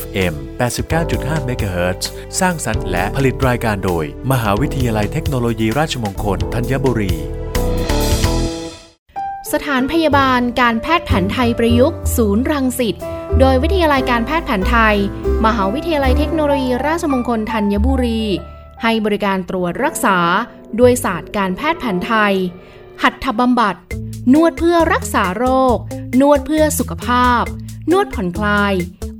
FM 89.5 MHz สร้างสรรค์และผลิตรายการโดย มหาวิทยาลัยเทคโนโลยีราชมงคลธัญบุรี สถานพยาบาลการแพทย์แผนไทยประยุกต์ ศูนย์รังสิตโดยวิทยาลัยการแพทย์แผนไทย มหาวิทยาลัยเทคโนโลยีราชมงคลธัญบุรี ให้บริการตรวจรักษา ด้วยศาสตร์การแพทย์แผนไทย หัตถบำบัด นวดเพื่อรักษาโรค นวดเพื่อสุขภาพ นวดผ่อนคลาย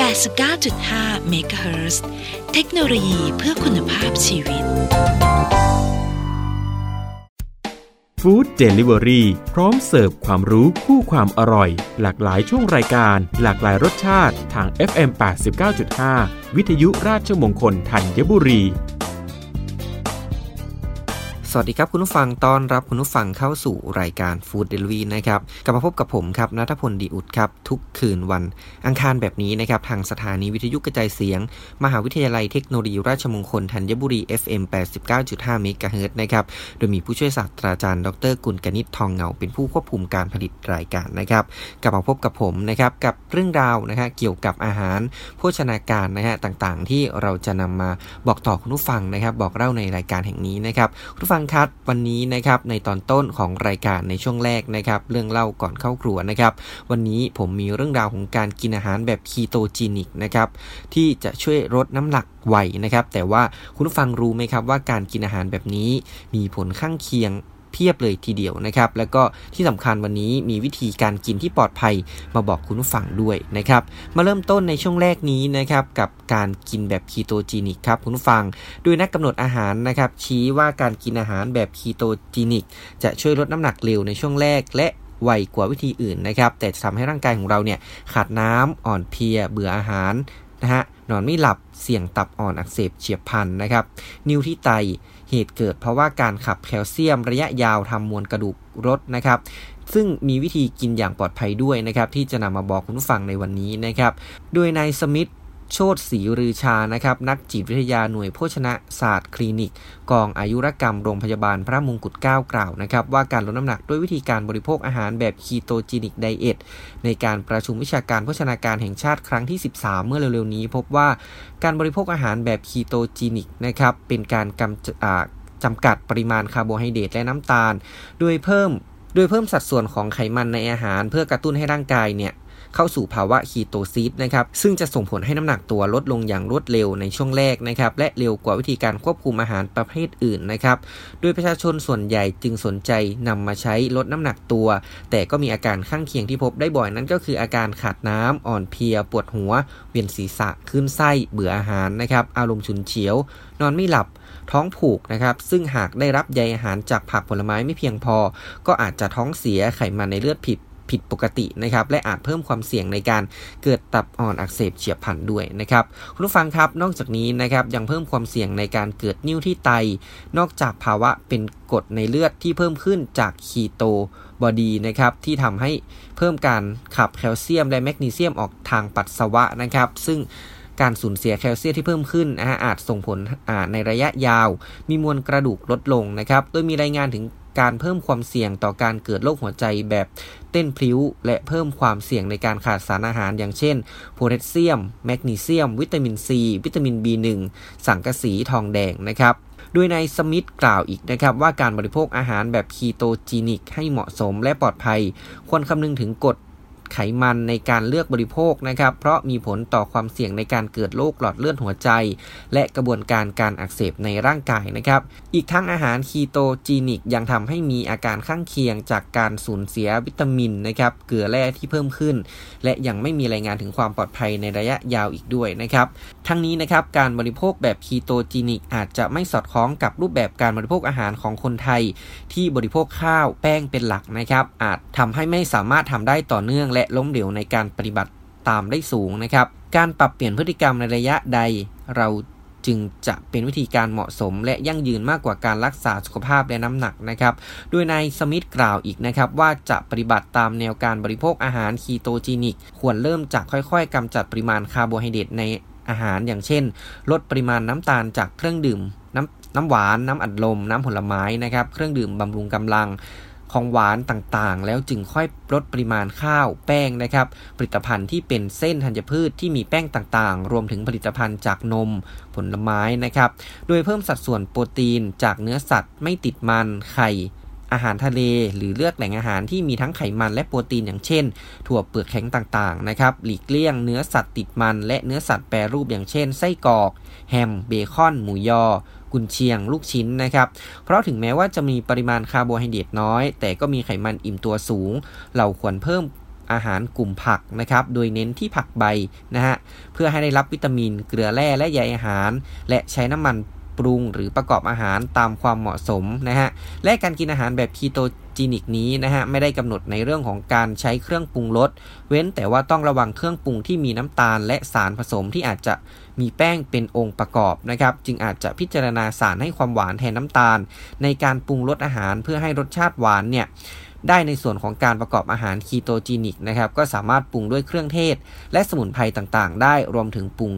89.5เมกะเฮิรตซ์เทคโนโลยีเพื่อคุณภาพชีวิต Food Delivery พร้อมเสิร์ฟความรู้คู่ความอร่อย หลากหลายช่วงรายการ หลากหลายรสชาติทาง FM 89.5 วิทยุราชมงคลธัญบุรี สวัสดีครับคุณผู้ฟังต้อนรับคุณผู้ฟังเข้าสู่รายการ Food d e l i v e r y นะครับกลับมาพบกับผมครับนัทพลดีอุดครับทุกคืนวันอังคารแบบนี้นะครับทางสถานีวิทยุกระจายเสียง มหาวิทยาลัยเทคโนโลยีราชมงคลธัญบุรี FM 89.5เมกะเฮิรตนะครับโดยมีผู้ช่วยศาสตราจารย์ ดรกุลกนิษฐ์ทองเงา เป็นผู้ควบคุมการผลิตรายการนะครับกลับมาพบกับผมนะครับกับเรื่องราวนะฮะเกี่ยวกับอาหาร โภชนาการนะฮะต่างๆ ที่เราจะนำมาบอกต่อคุณผู้ฟังนะครับบอกเล่าในรายการแห่งนี้นะครับคุณผู้ฟังครับวันนี้นะครับในตอนต้นของรายการในช่วงแรกนะครับเรื่องเล่าก่อนเข้าครัวนะครับวันนี้ผมมีเรื่องราวของการกินอาหารแบบคีโตจีนิกนะครับที่จะช่วยลดน้ำหนักไวนะครับแต่ว่าคุณฟังรู้ไหมครับว่าการกินอาหารแบบนี้มีผลข้างเคียง เพียบเลยทีเดียวนะครับ แล้วก็ที่สำคัญวันนี้มีวิธีการกินที่ปลอดภัยมาบอกคุณผู้ฟังด้วยนะครับ มาเริ่มต้นในช่วงแรกนี้นะครับกับการกินแบบคีโตจีนิกครับคุณผู้ฟัง โดยนักกำหนดอาหารนะครับชี้ว่าการกินอาหารแบบคีโตจีนิกจะช่วยลดน้ำหนักเร็วในช่วงแรกและไวกว่าวิธีอื่นนะครับ แต่จะทำให้ร่างกายของเราเนี่ยขาดน้ำอ่อนเพลียเบื่ออาหารนะฮะ นอนไม่หลับ เสี่ยงตับอ่อนอักเสบเฉียบพลันนะครับ นิ่วที่ไต เหตุเกิดเพราะว่าการขับแคลเซียมระยะยาวทำมวลกระดูกลดนะครับ ซึ่งมีวิธีกินอย่างปลอดภัยด้วยนะครับ ที่จะนำมาบอกคุณผู้ฟังในวันนี้นะครับ โดยนายสมิธ โชตศรีรือชานะครับนักจิตวิทยาหน่วยโภชนาศาสตร์คลินิก กองอายุรกรรมโรงพยาบาลพระมงกุฎเกล้ากล่าวนะครับว่าการลดน้ำหนักด้วยวิธีการบริโภคอาหารแบบ ketogenic diet ในการประชุมวิชาการโภชนาการแห่งชาติครั้งที่ 13 เมื่อเร็วๆนี้ พบว่าการบริโภคอาหารแบบ ketogenic นะครับเป็นการกำจำกัดปริมาณคาร์โบไฮเดรตและน้ำตาล โดยเพิ่มโดยเพิ่มสัดส่วนของไขมันในอาหาร เพื่อกระตุ้นให้ร่างกายเนี่ย เข้าสู่ภาวะ ketosis นะครับซึ่งจะส่งผลให้น้ำหนักตัวลดลงอย่างรวดเร็วในช่วงแรกนะครับและเร็วกว่าวิธีการควบคุมอาหารประเภทอื่นนะครับโดยประชาชนส่วนใหญ่จึงสนใจนำมาใช้ลดน้ำหนักตัว แต่ก็มีอาการข้างเคียงที่พบได้บ่อยนั่นก็คืออาการขาดน้ำอ่อนเพลีย ปวดหัว เวียนศีรษะขึ้นไส้เบื่ออาหารนะครับอารมณ์ฉุนเฉียว นอนไม่หลับท้องผูกนะครับ ซึ่งหากได้รับใยอาหารจากผักผลไม้ไม่เพียงพอ ก็อาจจะท้องเสียไขมันในเลือดผิด ผิดปกตินะครับและอาจเพิ่มความเสี่ยงในการเกิดตับอ่อนอักเสบเฉียบพลันด้วยนะครับคุณผู้ฟังครับนอกจากนี้นะครับยังเพิ่มความเสี่ยงในการเกิดนิ่วที่ไต นอกจากภาวะเป็นกรดในเลือดที่เพิ่มขึ้นจากคีโตบอดีนะครับที่ทำให้เพิ่มการขับแคลเซียมและแมกนีเซียมออกทางปัสสาวะนะครับ ซึ่งการสูญเสียแคลเซียมที่เพิ่มขึ้นนะฮะอาจส่งผลในระยะยาว มีมวลกระดูกลดลงนะครับ โดยมีรายงานถึง การเพิ่มความเสี่ยงต่อการเกิดโรคหัวใจแบบเต้นพลิ้ว และเพิ่มความเสี่ยงในการขาดสารอาหาร อย่างเช่นโพแทสเซียม แมกนีเซียม วิตามินซี วิตามิน B1 สังกะสีทองแดงนะครับโดยนายสมิธกล่าวอีกนะครับว่าการบริโภคอาหารแบบคีโตจีนิกให้เหมาะสมและปลอดภัย ควรคำนึงถึงกฎ ไขมันในการเลือกบริโภคนะครับเพราะมีผลต่อความเสี่ยงในการเกิดโรคหลอดเลือดหัวใจ และกระบวนการการอักเสบในร่างกายนะครับอีกทั้งอาหารคีโตจีนิกยังทำให้มีอาการข้างเคียงจากการสูญเสียวิตามินนะครับเกลือแร่ที่เพิ่มขึ้น และยังไม่มีรายงานถึงความปลอดภัยในระยะยาวอีกด้วยนะครับทั้งนี้นะครับการบริโภคแบบคีโตจีนิกอาจจะไม่สอดคล้องกับรูปแบบการบริโภคอาหารของคนไทย ที่บริโภคข้าวแป้งเป็นหลักนะครับ อาจทำให้ไม่สามารถทำได้ต่อเนื่อง และล้มเหลวในการปฏิบัติตามได้สูงนะครับ การปรับเปลี่ยนพฤติกรรมในระยะใดเราจึงจะเป็นวิธีการเหมาะสม และยั่งยืนมากกว่าการรักษาสุขภาพและน้ำหนักนะครับ โดยนายสมิธกล่าวอีกนะครับ ว่าจะปฏิบัติตามแนวการบริโภคอาหาร ketogenic ควรเริ่มจากค่อยๆจำกัดปริมาณคาร์โบไฮเดรตใน อาหารอย่างเช่น ลดปริมาณน้ำตาลจากเครื่องดื่มน้ำน้ำหวานน้ำอัดลม น้ำผลไม้นะครับ เครื่องดื่มบำรุงกำลังของหวานต่างๆ แล้วจึงค่อยลดปริมาณข้าวแป้งนะครับ ผลิตภัณฑ์ที่เป็นเส้นธัญพืชที่มีแป้งต่างๆ รวมถึงผลิตภัณฑ์จากนมผลไม้นะครับ โดยเพิ่มสัดส่วนโปรตีนจากเนื้อสัตว์ไม่ติดมันไข่ อาหารทะเลหรือเลือกแหล่งอาหารที่มีทั้งไขมันและโปรตีนอย่างเช่น ถั่วเปลือกแข็งต่างๆนะครับหลีกเลี่ยงเนื้อสัตว์ติดมัน และเนื้อสัตว์แปรรูปอย่างเช่น ไส้กรอก แฮม เบคอน หมูยอ กุนเชียง ลูกชิ้นนะครับ เพราะถึงแม้ว่าจะมีปริมาณคาร์โบไฮเดรตน้อย แต่ก็มีไขมันอิ่มตัวสูง เราควรเพิ่มอาหารกลุ่มผักนะครับ โดยเน้นที่ผักใบนะฮะ เพื่อให้ได้รับวิตามิน เกลือแร่และใยอาหาร และใช้น้ำมัน ปรุงหรือประกอบอาหารตามความเหมาะสมนะฮะ และการกินอาหารแบบ ketogenic นี้นะฮะไม่ได้กำหนดในเรื่องของการใช้เครื่องปรุงรสเว้นแต่ว่าต้องระวังเครื่องปรุงที่มีน้ำตาล และสารผสมที่อาจจะมีแป้งเป็นองค์ประกอบนะครับ จึงอาจจะพิจารณาสารให้ความหวานแทนน้ำตาล ในการปรุงรสอาหารเพื่อให้รสชาติหวานเนี่ยได้ในส่วนของการประกอบอาหารคีโตจีนิกนะครับก็สามารถปรุงด้วยเครื่องเทศ และสมุนไพรต่างๆ ได้รวมถึงปรุง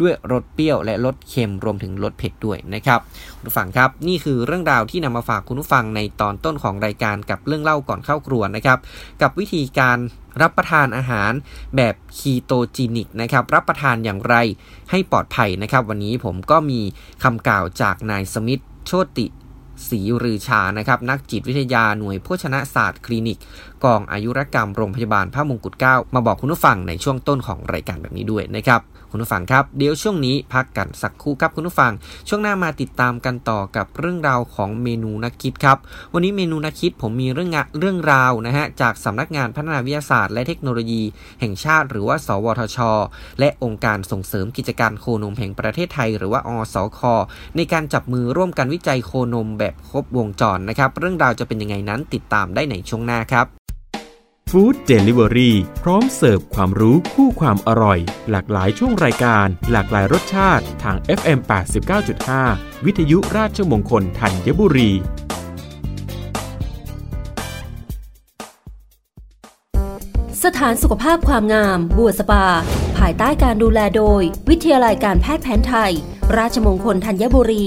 ด้วยรสเปรี้ยวและรสเค็มรวมถึงรสเผ็ดด้วยนะครับคุณผู้ฟังครับนี่คือเรื่องราวที่นำมาฝากคุณผู้ฟังในตอนต้นของรายการกับเรื่องเล่าก่อนเข้าครัวนะครับกับวิธีการรับประทานอาหารแบบคีโตจีนิกนะครับรับประทานอย่างไรให้ปลอดภัยนะครับ วันนี้ผมก็มีคำกล่าวจากนายสมิธโชติศรีรือชานะครับนักจิตวิทยาหน่วยโภชนะศาสตร์คลินิก กองอายุรกรรมโรงพยาบาลพระมงกุฎเกล้ามาบอกคุณผู้ฟังในช่วงต้นของรายการแบบนี้ด้วยนะครับคุณผู้ฟังครับเดี๋ยวช่วงนี้พักกันสักครู่ครับคุณผู้ฟัง ช่วงหน้ามาติดตามกันต่อกับเรื่องราวของเมนูนักคิดครับ วันนี้เมนูนักคิดผมมีเรื่องเรื่องราวนะฮะจากสำนักงานพัฒนาวิทยาศาสตร์ และเทคโนโลยี แห่งชาติ หรือว่า สวทช และองค์การส่งเสริมกิจการโคนมแห่งประเทศไทย หรือว่าอสคในการจับมือร่วมกันวิจัยโคนมแบบครบวงจรนะครับเรื่องราวจะเป็นยังไงนั้นติดตามได้ในช่วงหน้าครับ ฟู้ดเดลิเวอรี่พร้อมเสิร์ฟความรู้คู่ความอร่อย หลากหลายช่วงรายการ หลากหลายรสชาติทาง FM 89.5 วิทยุราชมงคลธัญบุรี สถานสุขภาพความงาม บัวสปา ภายใต้การดูแลโดย วิทยาลัยการแพทย์แผนไทย ราชมงคลธัญบุรี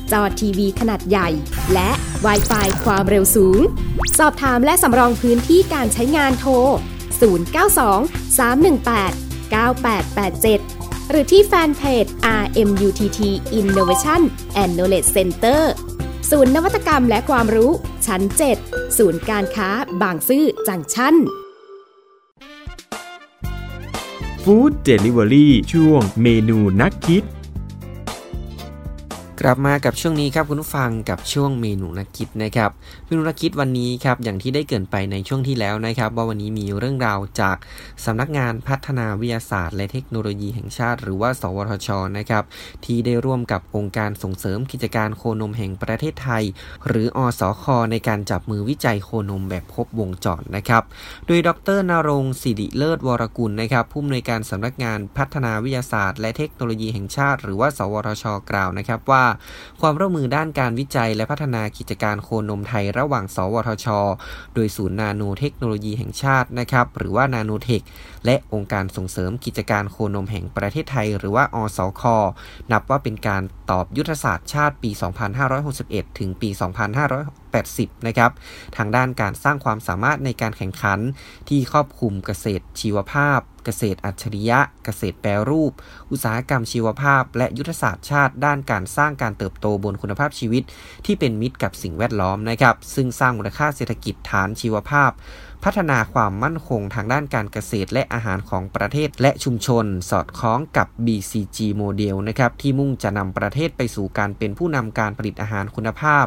จอทีวีขนาดใหญ่ และ w i ไฟความเร็วสูง สอบถามและสำรองพื้นที่การใช้งานโทร 092 318 9887 หรือที่แฟนเพจ RMUTT Innovation and Knowledge Center ศูนย์นวัตกรรมและความรู้ชั้น 7 ศูนย์การค้าบางซื่อจังชั้นฟู้ดเดลิเวอรี่ช่วงเมนูนักคิด กลับมากับช่วงนี้ครับคุณผู้ฟังกับช่วงเมนูนักคิดนะครับเมนูนักคิดวันนี้ครับอย่างที่ได้เกินไปในช่วงที่แล้วนะครับ ว่าวันนี้มีเรื่องราวจากสำนักงานพัฒนาวิทยาศาสตร์ และเทคโนโลยีแห่งชาติ หรือว่า สวทชนะครับที่ได้ร่วมกับองค์การส่งเสริมกิจการโคนมแห่งประเทศไทย หรืออสคในการจับมือวิจัยโคนมแบบครบวงจรนะครับโดยดรนรงค์สิริเลิศวรกุลนะครับผู้อำนวยการสำนักงานพัฒนาวิทยาศาสตร์ และเทคโนโลยีแห่งชาติ หรือว่า สวทช กล่าวนะครับว่าความร่วมมือด้านการวิจัยและพัฒนากิจการโคนมไทยระหว่าง สวทช โดยศูนย์นาโนเทคโนโลยีแห่งชาตินะครับหรือว่านาโนเทคและองค์การส่งเสริมกิจการโคนมแห่งประเทศไทย หรือว่าอสค นับว่าเป็นการตอบยุทธศาสตร์ชาติปี 2561 ถึงปี 2580 นะครับ ทางด้านการสร้างความสามารถในการแข่งขันที่ครอบคลุมเกษตรชีวภาพ เกษตรอัจฉริยะ เกษตรแปรรูป อุตสาหกรรมชีวภาพ และยุทธศาสตร์ชาติ ด้านการสร้างการเติบโตบนคุณภาพชีวิต ที่เป็นมิตรกับสิ่งแวดล้อมนะครับ ซึ่งสร้างมูลค่าเศรษฐกิจฐานชีวภาพ พัฒนาความมั่นคงทางด้านการเกษตรและอาหารของประเทศและชุมชน สอดคล้องกับ BCG โมเดลนะครับที่มุ่งจะนำประเทศไปสู่การเป็นผู้นำการผลิตอาหารคุณภาพ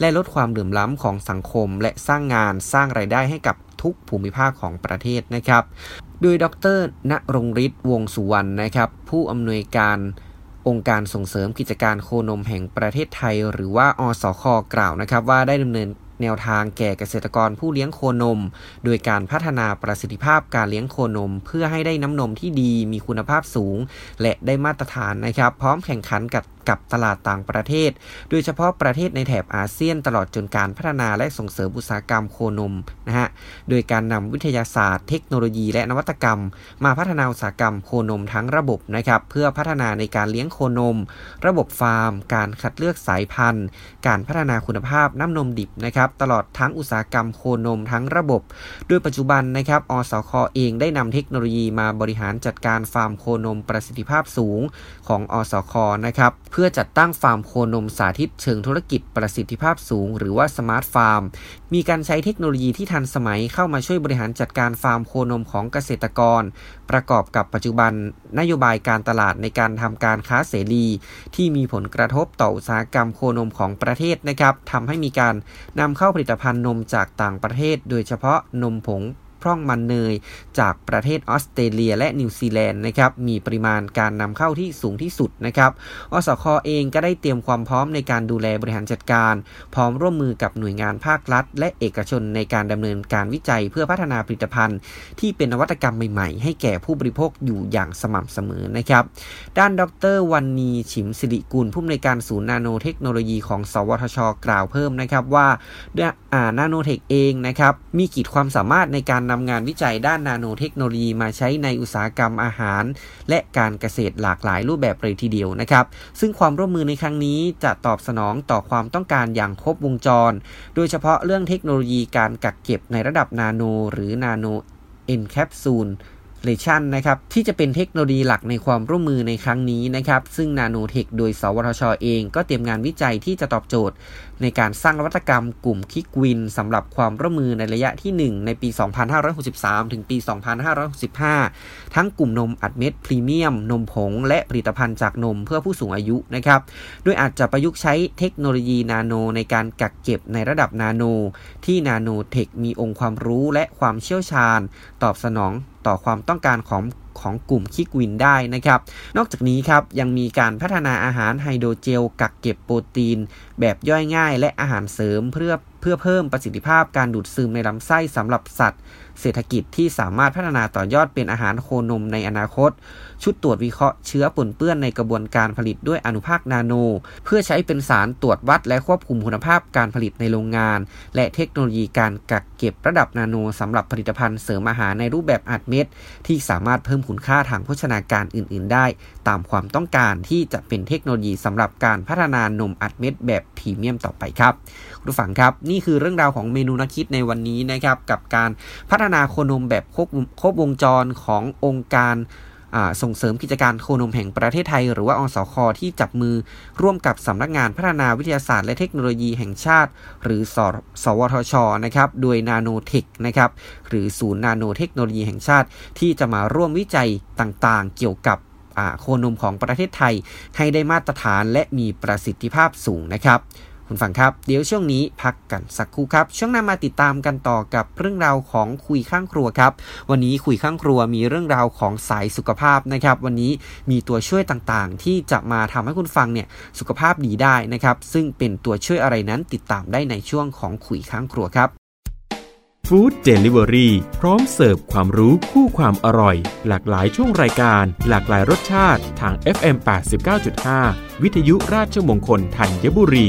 และลดความเหลื่อมล้ำของสังคม และสร้างงานสร้างไรายได้ให้กับทุกภูมิภาคของประเทศนะครับ โดยดรณรงฤทธิ์วงสุวรรณนะครับ ผู้อำนวยการองค์การส่งเสริมกิจการโคนมแห่งประเทศไทย หรือว่าอสคกล่าวนะครับ ว่าได้ดำเนิน แนวทางแก่เกษตรกรผู้เลี้ยงโคนม โดยการพัฒนาประสิทธิภาพการเลี้ยงโคนม เพื่อให้ได้น้ำนมที่ดีมีคุณภาพสูง และได้มาตรฐานนะครับ พร้อมแข่งขันกับ กับตลาดต่างประเทศ โดยเฉพาะประเทศในแถบอาเซียนตลอดจนการพัฒนาและส่งเสริมอุตสาหกรรมโคนมนะฮะ โดยการนำวิทยาศาสตร์ เทคโนโลยี และนวัตกรรม มาพัฒนาอุตสาหกรรมโคนมทั้งระบบนะครับเพื่อพัฒนาในการเลี้ยงโคนม ระบบฟาร์ม การคัดเลือกสายพันธุ์ การพัฒนาคุณภาพน้ำนมดิบนะครับตลอดทั้งอุตสาหกรรมโคนมทั้งระบบ โดยปัจจุบันนะครับอสคเองได้นำเทคโนโลยีมาบริหารจัดการฟาร์มโคนมประสิทธิภาพสูงของอสคนะครับเพื่อจัดตั้งฟาร์มโคนมสาธิตเชิงธุรกิจประสิทธิภาพสูง หรือว่า smart farm มีการใช้เทคโนโลยีที่ทันสมัยเข้ามาช่วยบริหารจัดการฟาร์มโคนมของเกษตรกร ประกอบกับปัจจุบันนโยบายการตลาดในการทำการค้าเสรี ที่มีผลกระทบต่ออุตสาหกรรมโคนมของประเทศนะครับทำให้มีการนำเข้าผลิตภัณฑ์นมจากต่างประเทศ โดยเฉพาะนมผง พร่องมันเนย จากประเทศออสเตรเลียและนิวซีแลนด์นะครับมีปริมาณการนำเข้าที่สูงที่สุดนะครับอสคอเองก็ได้เตรียมความพร้อมในการดูแลบริหารจัดการ พร้อมร่วมมือกับหน่วยงานภาครัฐ และเอกชนในการดำเนินการวิจัยเพื่อพัฒนาผลิตภัณฑ์ ที่เป็นนวัตกรรมใหม่ๆ ให้แก่ผู้บริโภคอยู่อย่างสม่ำเสมอนะครับด้านดรวันนีฉิมสิริกุลผู้อำนวยการศูนย์นาโนเทคโนโลยีของ สวทช กล่าวเพิ่มนะครับว่านาโนเทคเองนะครับมีขีดความสามารถในการนำงานวิจัยด้านนาโนเทคโนโลยีมาใช้ในอุตสาหกรรมอาหาร และการเกษตรหลากหลายรูปแบบเลยทีเดียวนะครับ ซึ่งความร่วมมือในครั้งนี้จะตอบสนองต่อความต้องการอย่างครบวงจร โดยเฉพาะเรื่องเทคโนโลยีการกักเก็บในระดับนาโน หรือนาโน encapsulation นะครับที่จะเป็นเทคโนโลยีหลักในความร่วมมือในครั้งนี้นะครับซึ่งนาโนเทคโดย สวทช. เอง ก็เตรียมงานวิจัยที่จะตอบโจทย์ ในการสร้างนวัตกรรมกลุ่ม quick win สำหรับความร่วมมือในระยะที่ 1 ในปี 2563 ถึงปี 2565 ทั้งกลุ่มนมอัดเม็ดพรีเมียม นมผง และผลิตภัณฑ์จากนมเพื่อผู้สูงอายุนะครับโดยอาจจะประยุกต์ใช้เทคโนโลยีนาโนในการกักเก็บในระดับนาโน ที่นาโนเทคมีองค์ความรู้และความเชี่ยวชาญ ตอบสนอง ต่อความต้องการของ ของกลุ่มคิกวินได้นะครับ นอกจากนี้ครับยังมีการพัฒนาอาหารไฮโดรเจล กักเก็บโปรตีน แบบย่อยง่าย และอาหารเสริมเพื่อเพื่อเพิ่มประสิทธิภาพการดูดซึมในลำไส้สำหรับสัตว์ เศรษฐกิจที่สามารถพัฒนาต่อยอดเป็นอาหารโคนมในอนาคต ชุดตรวจวิเคราะห์เชื้อปนเปื้อนในกระบวนการผลิตด้วยอนุภาคนาโน เพื่อใช้เป็นสารตรวจวัดและควบคุมคุณภาพการผลิตในโรงงาน และเทคโนโลยีการกักเก็บระดับนาโนสำหรับผลิตภัณฑ์เสริมอาหารในรูปแบบอัดเม็ดที่สามารถเพิ่มคุณค่าทางโภชนาการอื่น ๆ ได้ ตามความต้องการที่จะเป็นเทคโนโลยีสำหรับการพัฒนานมอัดเม็ดแบบพรีเมียมต่อไปครับคุณผู้ฟังครับ นี่คือเรื่องราวของเมนูนักคิดในวันนี้นะครับกับการพัฒนาโคนมแบบครบครบวงจรขององค์การ ส่งเสริมกิจการโคนมแห่งประเทศไทย หรือว่าอสคที่จับมือร่วมกับสำนักงานพัฒนาวิทยาศาสตร์และเทคโนโลยีแห่งชาติ หรือสสวทชนะครับโดยนาโนเทคนะครับหรือศูนย์นาโนเทคโนโลยีแห่งชาติ ที่จะมาร่วมวิจัยต่างๆ เกี่ยวกับโคนมของประเทศไทย ให้ได้มาตรฐานและมีประสิทธิภาพสูงนะครับ คุณฟังครับ เดี๋ยวช่วงนี้พักกันสักครู่ครับ ช่วงหน้ามาติดตามกันต่อกับเรื่องราวของคุยข้างครัวครับ วันนี้คุยข้างครัวมีเรื่องราวของสายสุขภาพนะครับ วันนี้มีตัวช่วยต่างๆ ที่จะมาทำให้คุณฟังเนี่ยสุขภาพดีได้นะครับ ซึ่งเป็นตัวช่วยอะไรนั้นติดตามได้ในช่วงของคุยข้างครัวครับฟู้ดเดลิเวอรี่พร้อมเสิร์ฟความรู้คู่ความอร่อย หลากหลายช่วงรายการ หลากหลายรสชาติทาง FM 89.5 วิทยุราชมงคลธัญบุรี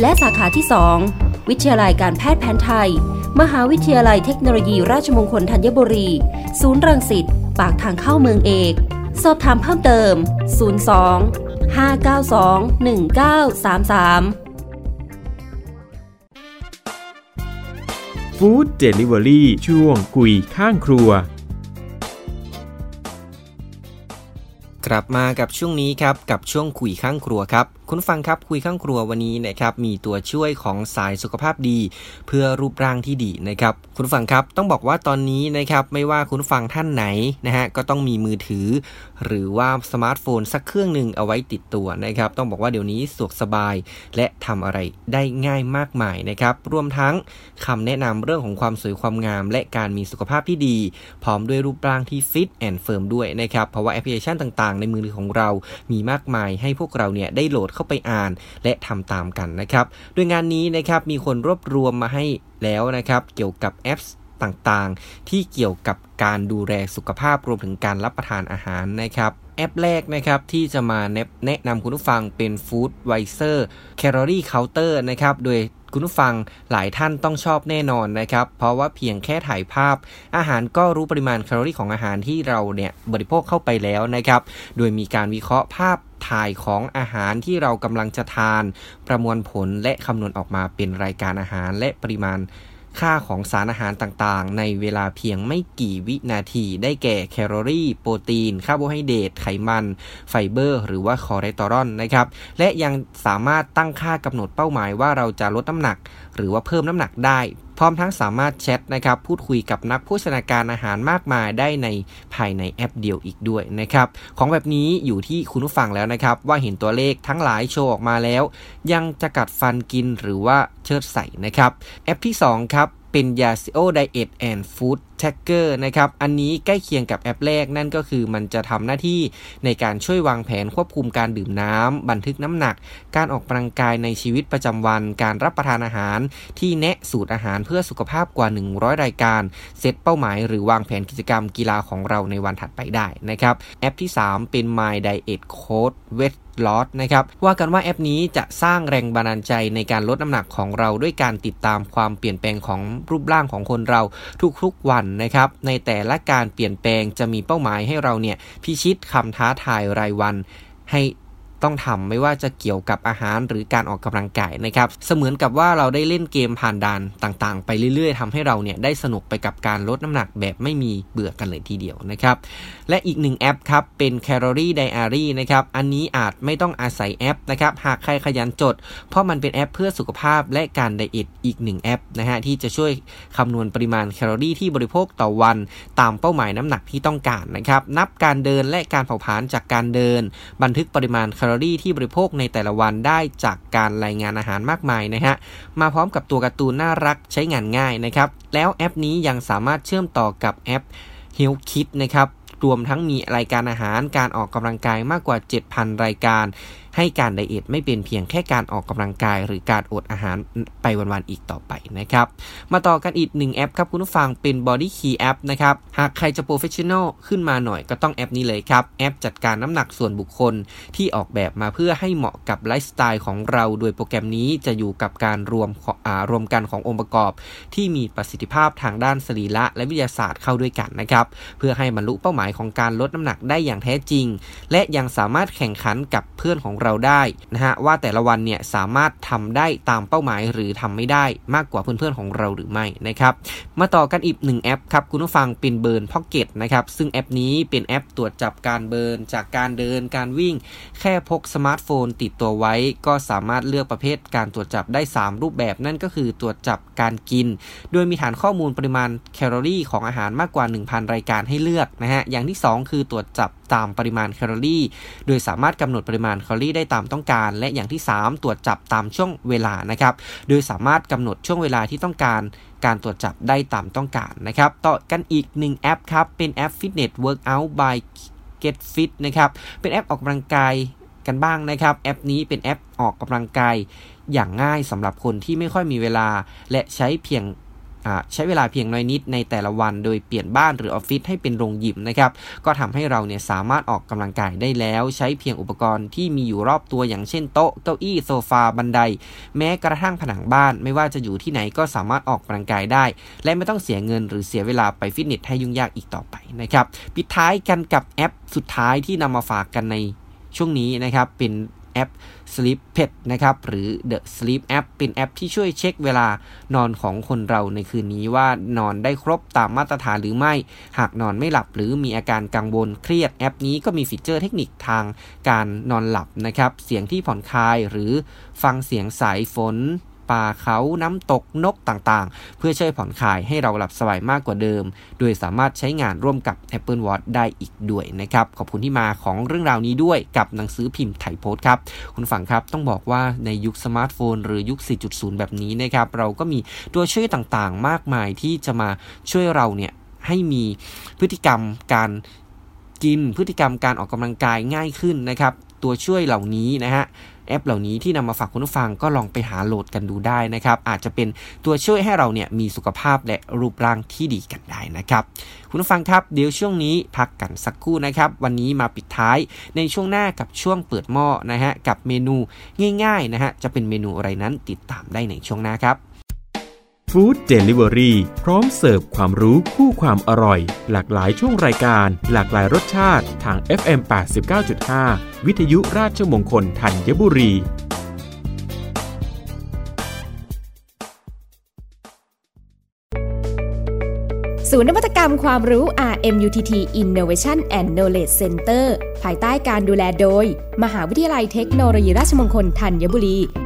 และสาขาที่ 2 วิทยาลัยการแพทย์แผนไทย มหาวิทยาลัยเทคโนโลยีราชมงคลธัญบุรี ศูนย์รังสิตปากทางเข้าเมืองเอก สอบถามเพิ่มเติม 02 592 1933ฟู้ดเดลิเวอรี่ช่วงคุยข้างครัว กลับมากับช่วงนี้ครับ กับช่วงคุยข้างครัวครับคุณฟังครับคุยข้างครัววันนี้นะครับมีตัวช่วยของสายสุขภาพดี เพื่อรูปร่างที่ดีนะครับคุณฟังครับต้องบอกว่าตอนนี้นะครับไม่ว่าคุณฟังท่านไหนนะฮะก็ต้องมีมือถือ หรือว่าสมาร์ทโฟนสักเครื่องหนึ่งเอาไว้ติดตัวนะครับต้องบอกว่าเดี๋ยวนี้สะดวกสบาย และทำอะไรได้ง่ายมากมายนะครับรวมทั้งคำแนะนำเรื่องของความสวยความงาม และการมีสุขภาพที่ดี พร้อมด้วยรูปร่างที่ fit and firm ด้วยนะครับเพราะว่าแอปพลิเคชันต่างๆ ในมือถือของเรามีมากมายให้พวกเราเนี่ยได้โหลดเข้าไปอ่าน และทำตามกันนะครับโดยงานนี้นะครับมีคนรวบรวมมาให้แล้วนะครับเกี่ยวกับแอปต่างๆ ที่เกี่ยวกับการดูแลสุขภาพรวมถึงการรับประทานอาหารนะครับแอปแรกนะครับที่จะมาแนะนำคุณผู้ฟังเป็น Foodvisor Calorie Counter นะครับโดย คุณผู้ฟังหลายท่านต้องชอบแน่นอนนะครับ เพราะว่าเพียงแค่ถ่ายภาพ อาหารก็รู้ปริมาณแคลอรี่ของอาหารที่เราเนี่ยบริโภคเข้าไปแล้วนะครับ โดยมีการวิเคราะห์ภาพถ่ายของอาหารที่เรากำลังจะทาน ประมวลผลและคำนวณออกมาเป็นรายการอาหารและปริมาณ ค่าของสารอาหารต่างๆ ในเวลาเพียงไม่กี่วินาที ได้แก่แคลอรี่ โปรตีน คาร์โบไฮเดรตไขมัน ไฟเบอร์ หรือว่าคอเลสเตอรอลนะครับ และยังสามารถตั้งค่ากำหนดเป้าหมายว่าเราจะลดน้ำหนัก หรือว่าเพิ่มน้ำหนักได้ พร้อมทั้งสามารถแชทนะครับพูดคุยกับนักโภชนาการอาหารมากมายได้ในภายในแอปเดียวอีกด้วยนะครับของแบบนี้อยู่ที่คุณผู้ฟังแล้วนะครับ ว่าเห็นตัวเลขทั้งหลายโชว์ออกมาแล้ว ยังจะกัดฟันกินหรือว่าเชิดใส่นะครับ แอปที่ 2 ครับ เป็น YAZIO Diet and Food Tracker นะครับ อันนี้ใกล้เคียงกับแอปแรกนั่นก็คือมันจะทำหน้าที่ในการช่วยวางแผนควบคุมการดื่มน้ำ บันทึกน้ำหนัก การออกกำลังกายในชีวิตประจำวัน การรับประทานอาหาร ที่แนะสูตรอาหารเพื่อสุขภาพกว่า 100 รายการ เซตเป้าหมายหรือวางแผนกิจกรรมกีฬาของเราในวันถัดไปได้นะครับ แอปที่ 3 เป็น My Diet Code w e t ลอสนะครับว่ากันว่าแอปนี้จะสร้างแรงบันดาลใจในการลดน้ำหนักของเราด้วยการติดตามความเปลี่ยนแปลงของรูปร่างของคนเราทุกๆวันนะครับในแต่ละการเปลี่ยนแปลงจะมีเป้าหมายให้เราเนี่ยพิชิตคำท้าทายรายวันให้ ต้องทำไม่ว่าจะเกี่ยวกับอาหารหรือการออกกำลังกายนะครับเสมือนกับว่าเราได้เล่นเกมผ่านด่านต่างๆ ไปเรื่อย ๆทำให้เราเนี่ยได้สนุกไปกับการลดน้ำหนักแบบไม่มีเบื่อกันเลยทีเดียวนะครับและอีกหนึ่งแอปครับเป็น Calorie Diary นะครับอันนี้อาจไม่ต้องอาศัยแอปนะครับหากใครขยันจด เพราะมันเป็นแอปเพื่อสุขภาพและการไดเอทอีกหนึ่งแอปนะฮะที่จะช่วยคำนวณปริมาณแคลอรี่ที่บริโภคต่อวัน ตามเป้าหมายน้ำหนักที่ต้องการนะครับนับการเดินและการเผาผลาญจากการเดิน บันทึกปริมาณแคลอรี่ที่บริโภคในแต่ละวันได้จากการรายงานอาหารมากมายนะฮะ มาพร้อมกับตัวการ์ตูนน่ารักใช้งานง่ายนะครับ แล้วแอปนี้ยังสามารถเชื่อมต่อกับแอป Health Kit นะครับ รวมทั้งมีรายการอาหารการออกกำลังกายมากกว่า 7,000 รายการ ให้การไดเอทไม่เป็นเพียงแค่การออกกำลังกายหรือการอดอาหารไปวันๆอีกต่อไปนะครับ มาต่อกันอีกหนึ่งแอปครับคุณผู้ฟังเป็น Body Key App นะครับ หากใครจะ professional ขึ้นมาหน่อยก็ต้องแอปนี้เลยครับ แอปจัดการน้ำหนักส่วนบุคคลที่ออกแบบมาเพื่อให้เหมาะกับไลฟ์สไตล์ของเรา โดยโปรแกรมนี้จะอยู่กับการรวบรวมกันขององค์ประกอบ ที่มีประสิทธิภาพทางด้านสรีระและวิทยาศาสตร์เข้าด้วยกันนะครับเพื่อให้บรรลุเป้าหมายของการลดน้ำหนักได้อย่างแท้จริง และยังสามารถแข่งขันกับเพื่อนของเราได้นะฮะว่าแต่ละวันเนี่ยสามารถทำได้ตามเป้าหมายหรือทำไม่ได้มากกว่าเพื่อนๆของเราหรือไม่นะครับมาต่อกันอีกหนึ่งแอปครับคุณผู้ฟังเป็น Burn Pocket นะครับซึ่งแอปนี้เป็นแอปตรวจจับการ burn จากการเดินการวิ่ง แค่พกสมาร์ทโฟนติดตัวไว้ ก็สามารถเลือกประเภทการตรวจจับได้ 3 รูปแบบนั่นก็คือตรวจจับการกิน โดยมีฐานข้อมูลปริมาณแคลอรี่ของอาหารมากกว่า 1,000 รายการให้เลือกนะฮะอย่างที่ 2 คือตรวจจับตามปริมาณแคลอรี่ โดยสามารถกำหนดปริมาณแคลอรี่ได้ตามต้องการ และอย่างที่ 3 ตรวจจับตามช่วงเวลานะครับ โดยสามารถกำหนดช่วงเวลาที่ต้องการการตรวจจับได้ตามต้องการนะครับ ต่อกันอีก 1 แอปครับ เป็นแอป Fitness Workout by Get Fit นะครับ เป็นแอปออกกำลังกายกันบ้างนะครับ แอปนี้เป็นแอปออกกำลังกายอย่างง่ายสำหรับคนที่ไม่ค่อยมีเวลา และใช้เพียง ใช้เวลาเพียงน้อยนิดในแต่ละวัน โดยเปลี่ยนบ้านหรือออฟฟิศให้เป็นโรงยิมนะครับ ก็ทำให้เราเนี่ยสามารถออกกำลังกายได้แล้ว ใช้เพียงอุปกรณ์ที่มีอยู่รอบตัวอย่างเช่นโต๊ะเก้าอี้โซฟาบันได แม้กระทั่งผนังบ้าน ไม่ว่าจะอยู่ที่ไหนก็สามารถออกกำลังกายได้ และไม่ต้องเสียเงินหรือเสียเวลาไปฟิตเนสให้ยุ่งยากอีกต่อไปนะครับปิดท้ายกันกับแอปสุดท้ายที่นำมาฝากกันในช่วงนี้นะครับเป็นแอป Sleep Pet นะครับ หรือ The Sleep App เป็นแอปที่ช่วยเช็คเวลานอนของคนเราในคืนนี้ว่านอนได้ครบตามมาตรฐานหรือไม่ หากนอนไม่หลับหรือมีอาการกังวลเครียดแอปนี้ก็มีฟีเจอร์เทคนิคทางการนอนหลับนะครับ เสียงที่ผ่อนคลายหรือฟังเสียงสายฝน ป่าเขาน้ำตกนกต่างๆ เพื่อช่วยผ่อนคลายให้เราหลับสบายมากกว่าเดิม โดยสามารถใช้งานร่วมกับ Apple Watch ได้อีกด้วยนะครับ ขอบคุณที่มาของเรื่องราวนี้ด้วยกับหนังสือพิมพ์ไทยโพสต์ครับ คุณฟังครับต้องบอกว่าในยุคสมาร์ทโฟน หรือยุค 4.0 แบบนี้นะครับเราก็มีตัวช่วยต่างๆ มากมายที่จะมาช่วยเราเนี่ยให้มีพฤติกรรมการกินพฤติกรรมการออกกำลังกายง่ายขึ้นนะครับ ตัวช่วยเหล่านี้นะฮะ แอปเหล่านี้ที่นำมาฝากคุณผู้ฟังก็ลองไปหาโหลดกันดูได้นะครับ อาจจะเป็นตัวช่วยให้เราเนี่ยมีสุขภาพและรูปร่างที่ดีกันได้นะครับ คุณผู้ฟังครับเดี๋ยวช่วงนี้พักกันสักครู่นะครับ วันนี้มาปิดท้ายในช่วงหน้ากับช่วงเปิดหม้อนะฮะกับเมนูง่ายๆนะฮะจะเป็นเมนูอะไรนั้นติดตามได้ในช่วงหน้าครับ ฟู้ดเดลิเวอรี่พร้อมเสิร์ฟความรู้คู่ความอร่อย หลากหลายช่วงรายการ หลากหลายรสชาติทาง FM 89.5 วิทยุราชมงคลธัญบุรี ศูนย์นวัตกรรมความรู้ RMUTT Innovation and Knowledge Center ภายใต้การดูแลโดย มหาวิทยาลัยเทคโนโลยีราชมงคลธัญบุรี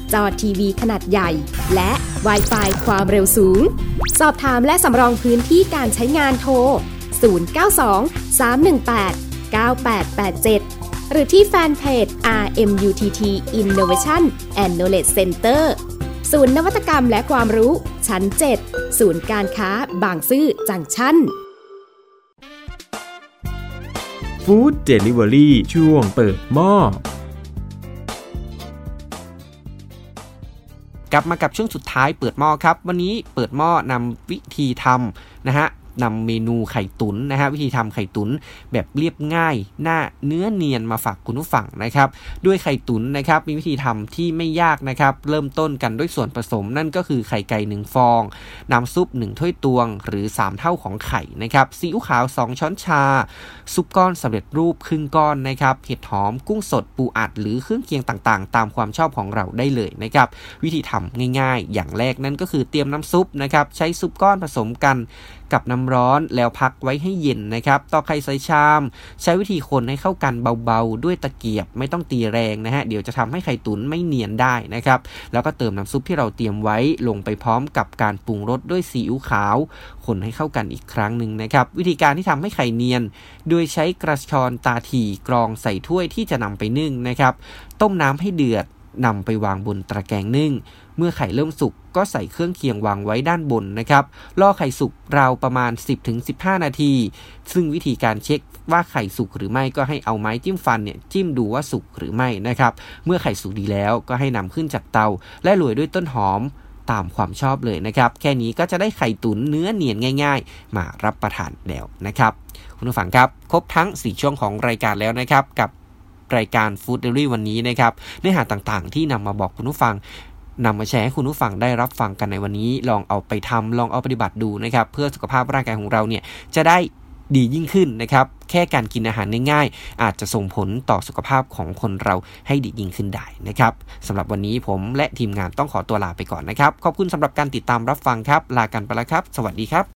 จอทีวีขนาดใหญ่ และ w i ไฟความเร็วสูง สอบถามและสำรองพื้นที่การใช้งานโทร 092 318 9887 หรือที่แฟนเพจ RMUTT Innovation and Knowledge Center ศูนย์นวัตกรรมและความรู้ชั้น 7 ศูนย์การค้าบางซื่อจังชั้นฟู้ดเดลิเวอรี่ช่วงเปิดหม้อ กลับมากับช่วงสุดท้ายเปิดหม้อครับ วันนี้เปิดหม้อนำวิธีทำนะฮะ นำเมนูไข่ตุ๋นนะฮะวิธีทำไข่ตุ๋นแบบเรียบง่ายหน้าเนื้อเนียนมาฝากคุณผู้ฟังนะครับด้วยไข่ตุ๋นนะครับมีวิธีทำที่ไม่ยากนะครับเริ่มต้นกันด้วยส่วนผสม นั่นก็คือไข่ไก่1ฟองน้ำซุป 1 ถ้วยตวง หรือ 3 เท่าของไข่นะครับซีอิ๊วขาว 2 ช้อนชา ซุปก้อนสำเร็จรูปครึ่งก้อนนะครับเห็ดหอมกุ้งสดปูอัด หรือเครื่องเคียงต่างๆ ตามความชอบของเราได้เลยนะครับวิธีทำง่ายๆ อย่างแรกนั่นก็คือเตรียมน้ำซุปนะครับใช้ซุปก้อนผสมกัน กับน้ำร้อนแล้วพักไว้ให้เย็นนะครับ ต่อไข่ใส่ชาม ใช้วิธีคนให้เข้ากันเบาๆ ด้วยตะเกียบไม่ต้องตีแรงนะฮะ เดี๋ยวจะทำให้ไข่ตุ๋นไม่เนียนได้นะครับ แล้วก็เติมน้ำซุปที่เราเตรียมไว้ลงไปพร้อมกับการปรุงรสด้วยซีอิ๊วขาว คนให้เข้ากันอีกครั้งหนึ่งนะครับ วิธีการที่ทำให้ไข่เนียน โดยใช้กระชอนตาถี่กรองใส่ถ้วยที่จะนำไปนึ่งนะครับ ต้มน้ำให้เดือดนำไปวางบนตะแกรงนึ่ง มื่อไข่เริ่มสุกก็ใส่เครื่องเคียงวางไว้ด้านบนนะครับล่อไข่สุกราวประมาณ 10-15 นาที ซึ่งวิธีการเช็คว่าไข่สุกหรือไม่ก็ให้เอาไม้จิ้มฟันเนี่ยจิ้มดูว่าสุกหรือไม่นะครับเมื่อไข่สุกดีแล้วก็ให้นำขึ้นจากเตา และโรยด้วยต้นหอมตามความชอบเลยนะครับ แค่นี้ก็จะได้ไข่ตุ๋นเนื้อเนียนง่าย ๆ มารับประทานแล้วนะครับ คุณผู้ฟังครับ ครบทั้ง 4 ช่วงของรายการแล้วนะครับ กับรายการ Food d e l i วันนี้นะครับ เนื้อหาต่างๆ ที่นำมาบอกคุณผู้ฟัง นำมาแชร์ให้คุณผู้ฟังได้รับฟังกันในวันนี้ ลองเอาไปทำลองเอาปฏิบัติดูนะครับ เพื่อสุขภาพร่างกายของเราเนี่ยจะได้ดียิ่งขึ้นนะครับ แค่การกินอาหารง่ายๆ อาจจะส่งผลต่อสุขภาพของคนเราให้ดียิ่งขึ้นได้นะครับสำหรับวันนี้ผมและทีมงานต้องขอตัวลาไปก่อนนะครับ ขอบคุณสำหรับการติดตามรับฟังครับ ลากันไปแล้วครับ สวัสดีครับ